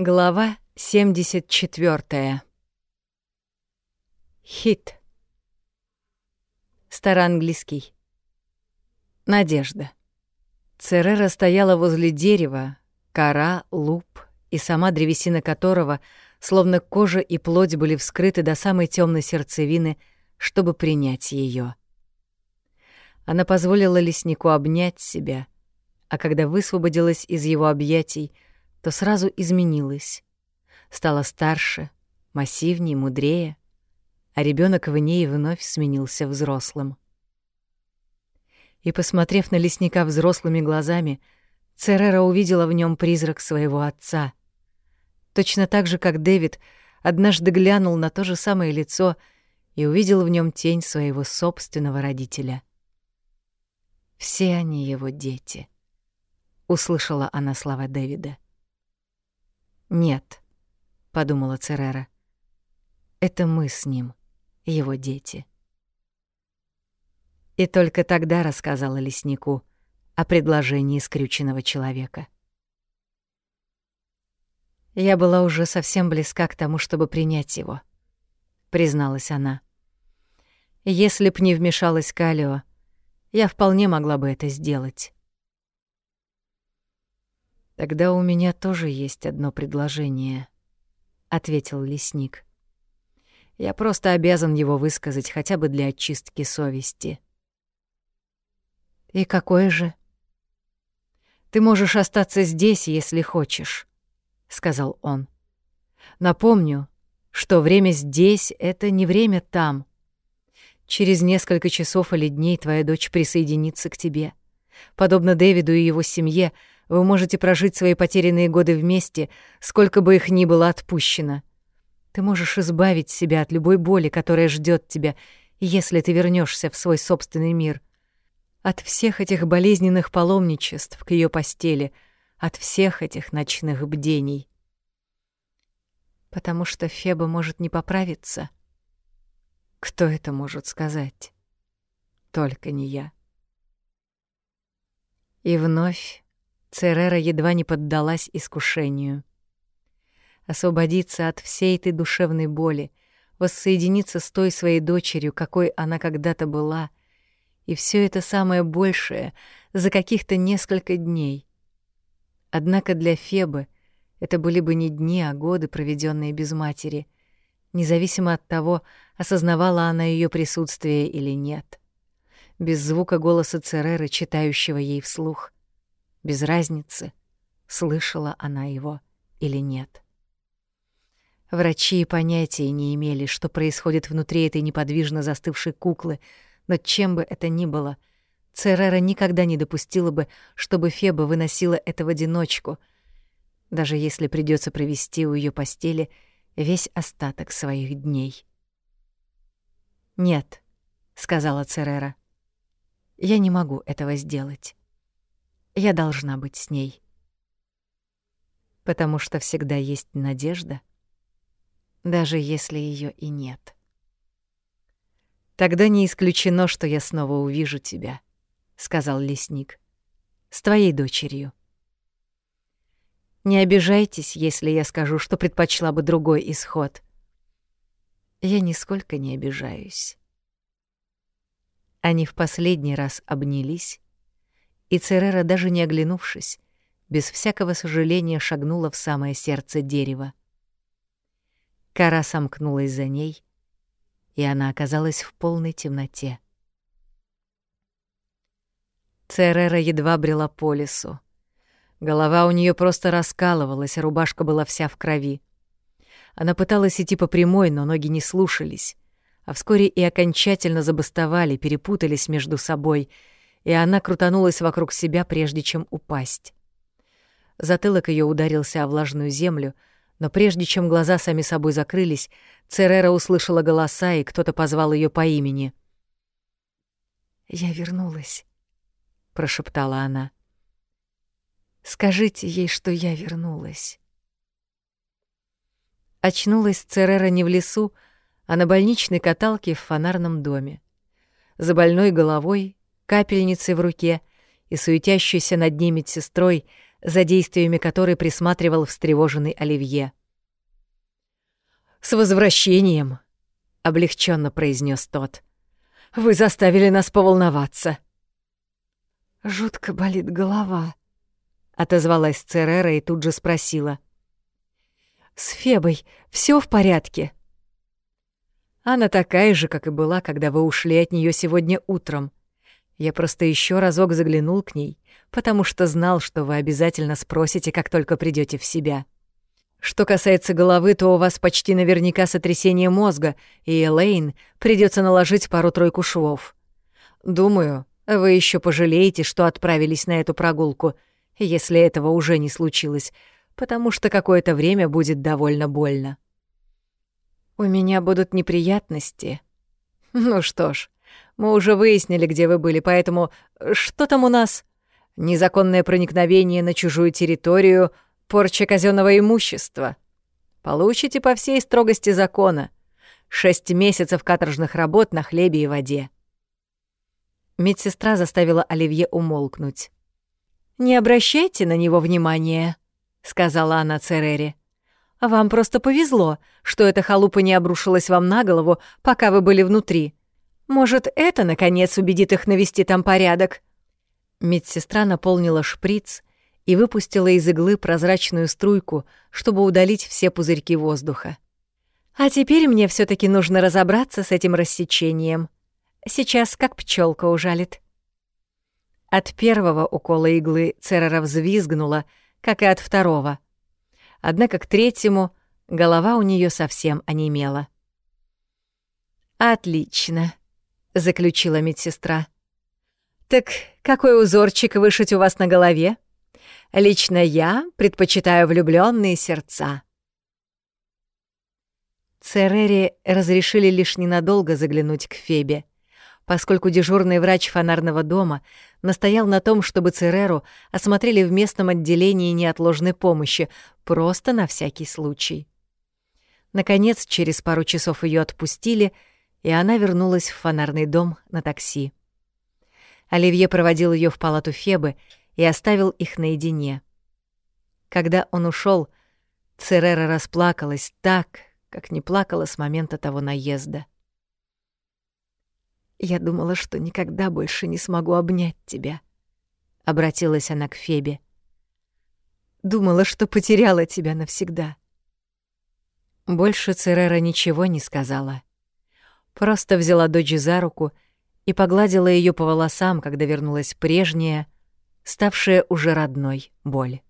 Глава 74. Хит. Староанглийский. Надежда. Церера стояла возле дерева, кора, луп и сама древесина которого, словно кожа и плоть, были вскрыты до самой темной сердцевины, чтобы принять ее. Она позволила леснику обнять себя, а когда высвободилась из его объятий, то сразу изменилась. Стала старше, массивнее, мудрее, а ребенок в ней вновь сменился взрослым. И, посмотрев на лесника взрослыми глазами, Церера увидела в нем призрак своего отца. Точно так же, как Дэвид однажды глянул на то же самое лицо и увидел в нем тень своего собственного родителя. «Все они его дети», — услышала она слова Дэвида. «Нет», — подумала Церера, — «это мы с ним, его дети». И только тогда рассказала леснику о предложении скрюченного человека. «Я была уже совсем близка к тому, чтобы принять его», — призналась она. «Если б не вмешалась Калио, я вполне могла бы это сделать. Тогда у меня тоже есть одно предложение, ответил лесник. Я просто обязан его высказать хотя бы для очистки совести. И какое же? Ты можешь остаться здесь, если хочешь, сказал он. Напомню, что время здесь это не время там. Через несколько часов или дней твоя дочь присоединится к тебе. Подобно Дэвиду и его семье, вы можете прожить свои потерянные годы вместе, сколько бы их ни было отпущено. Ты можешь избавить себя от любой боли, которая ждет тебя, если ты вернешься в свой собственный мир. От всех этих болезненных паломничеств к ее постели, от всех этих ночных бдений. Потому что Феба может не поправиться — кто это может сказать? Только не я. И вновь Церера едва не поддалась искушению. Освободиться от всей этой душевной боли, воссоединиться с той своей дочерью, какой она когда-то была, и все это самое большее за каких-то несколько дней. Однако для Фебы это были бы не дни, а годы, проведенные без матери — независимо от того, осознавала она ее присутствие или нет. Без звука голоса Цереры, читающего ей вслух. Без разницы, слышала она его или нет. Врачи и понятия не имели, что происходит внутри этой неподвижно застывшей куклы, но чем бы это ни было, Церера никогда не допустила бы, чтобы Феба выносила это в одиночку, даже если придется провести у ее постели — весь остаток своих дней. «Нет», — сказала Церера, — «я не могу этого сделать. Я должна быть с ней». Потому что всегда есть надежда, даже если ее и нет. «Тогда не исключено, что я снова увижу тебя», — сказал лесник, — «с твоей дочерью». Не обижайтесь, если я скажу, что предпочла бы другой исход. Я нисколько не обижаюсь. Они в последний раз обнялись, и Церера, даже не оглянувшись, без всякого сожаления шагнула в самое сердце дерева. Кора сомкнулась за ней, и она оказалась в полной темноте. Церера едва брела по лесу. Голова у нее просто раскалывалась, а рубашка была вся в крови. Она пыталась идти по прямой, но ноги не слушались, а вскоре и окончательно забастовали, перепутались между собой, и она крутанулась вокруг себя, прежде чем упасть. Затылок ее ударился о влажную землю, но прежде чем глаза сами собой закрылись, Церера услышала голоса, и кто-то позвал ее по имени. «Я вернулась», — прошептала она. Скажите ей, что я вернулась. Очнулась Церера не в лесу, а на больничной каталке в фонарном доме. За больной головой, капельницей в руке и суетящейся над ней медсестрой за действиями которой присматривал встревоженный Оливье. «С возвращением!» — облегченно произнес тот. «Вы заставили нас поволноваться». «Жутко болит голова», — отозвалась Церера и тут же спросила. «С Фебой все в порядке?» Она такая же, как и была, когда вы ушли от нее сегодня утром. Я просто еще разок заглянул к ней, потому что знал, что вы обязательно спросите, как только придете в себя. Что касается головы, то у вас почти наверняка сотрясение мозга, и Элейн придется наложить пару-тройку швов. Думаю, вы еще пожалеете, что отправились на эту прогулку, если этого уже не случилось, потому что какое-то время будет довольно больно. У меня будут неприятности. Ну что ж, мы уже выяснили, где вы были, поэтому что там у нас? Незаконное проникновение на чужую территорию, порча казенного имущества. Получите по всей строгости закона. Шесть месяцев каторжных работ на хлебе и воде. Медсестра заставила Оливье умолкнуть. «Не обращайте на него внимания», — сказала она Церере. Вам просто повезло, что эта халупа не обрушилась вам на голову, пока вы были внутри. Может, это, наконец, убедит их навести там порядок?» Медсестра наполнила шприц и выпустила из иглы прозрачную струйку, чтобы удалить все пузырьки воздуха. «А теперь мне все таки нужно разобраться с этим рассечением. Сейчас как пчелка ужалит». От первого укола иглы Церера взвизгнула, как и от второго — однако к третьему голова у нее совсем онемела. «Отлично», — заключила медсестра. «Так какой узорчик вышить у вас на голове? Лично я предпочитаю влюбленные сердца». Церере разрешили лишь ненадолго заглянуть к Фебе — поскольку дежурный врач фонарного дома настоял на том, чтобы Цереру осмотрели в местном отделении неотложной помощи, просто на всякий случай. Наконец, через пару часов ее отпустили, и она вернулась в фонарный дом на такси. Оливье проводил ее в палату Фебы и оставил их наедине. Когда он ушел, Церера расплакалась так, как не плакала с момента того наезда. Я думала, что никогда больше не смогу обнять тебя. Обратилась она к Фебе. Думала, что потеряла тебя навсегда. Больше Церера ничего не сказала. Просто взяла дочь за руку и погладила ее по волосам, когда вернулась прежняя, ставшая уже родной боль.